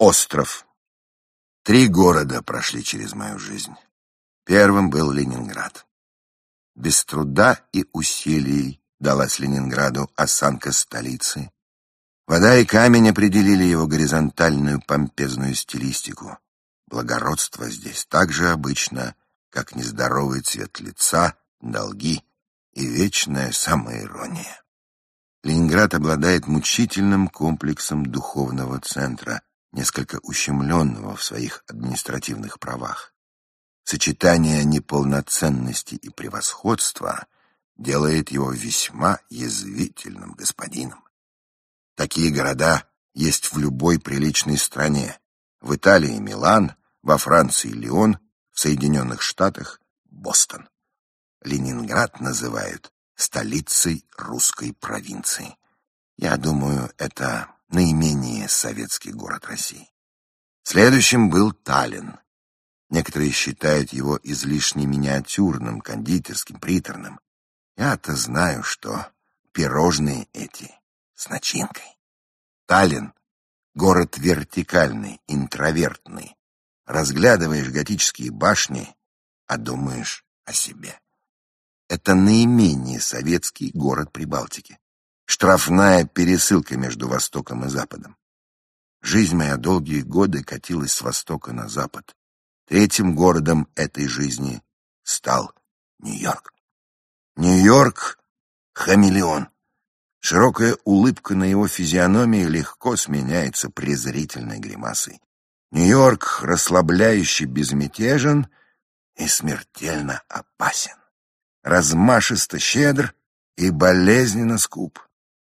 Остров. Три города прошли через мою жизнь. Первым был Ленинград. Без труда и усилий далась Ленинграду осанка столицы. Вода и камень определили его горизонтальную помпезную стилистику. Благородство здесь так же обычно, как нездоровый цвет лица, долги и вечная самоирония. Ленинград обладает мучительным комплексом духовного центра, несколько ущемленного в своих административных правах. Сочетание неполноценности и превосходства делает его весьма язвительным господином. Такие города есть в любой приличной стране. В Италии Милан, во Франции Лион, в Соединенных Штатах Бостон. Ленинград называют столицей русской провинции. Я думаю, это наименее советский город России. Следующим был Таллин. Некоторые считают его излишне миниатюрным, кондитерским, приторным. Я-то знаю, что пирожные эти с начинкой. Таллин — город вертикальный, интровертный. Разглядываешь готические башни, а думаешь о себе. Это наименее советский город Прибалтики. Штрафная пересылка между Востоком и Западом. Жизнь моя долгие годы катилась с Востока на Запад. Третьим городом этой жизни стал Нью-Йорк. Нью-Йорк — хамелеон. Широкая улыбка на его физиономии легко сменяется презрительной гримасой. Нью-Йорк расслабляюще безмятежен и смертельно опасен размашисто щедр и болезненно скуп,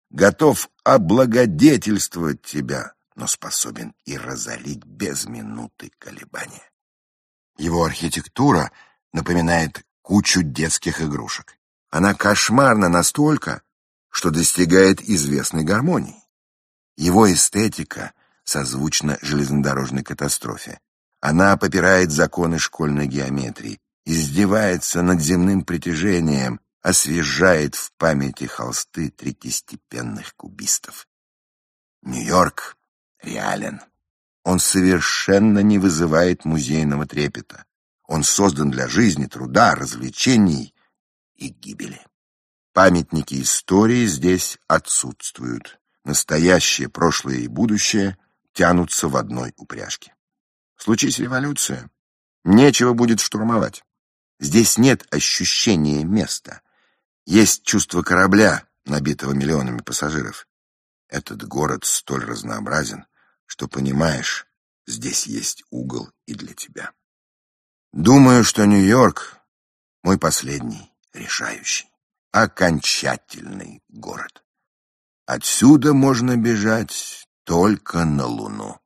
готов облагодетельствовать тебя, но способен и разорить без минуты колебания. Его архитектура напоминает кучу детских игрушек. Она кошмарна настолько, что достигает известной гармонии. Его эстетика созвучна железнодорожной катастрофе. Она попирает законы школьной геометрии, издевается над земным притяжением, освежает в памяти холсты третьестепенных кубистов. Нью-Йорк реален. Он совершенно не вызывает музейного трепета. Он создан для жизни, труда, развлечений и гибели. Памятники истории здесь отсутствуют. Настоящее, прошлое и будущее тянутся в одной упряжке. Случись революция, нечего будет штурмовать. Здесь нет ощущения места. Есть чувство корабля, набитого миллионами пассажиров. Этот город столь разнообразен, что понимаешь, здесь есть угол и для тебя. Думаю, что Нью-Йорк — мой последний, решающий, окончательный город. Отсюда можно бежать только на Луну.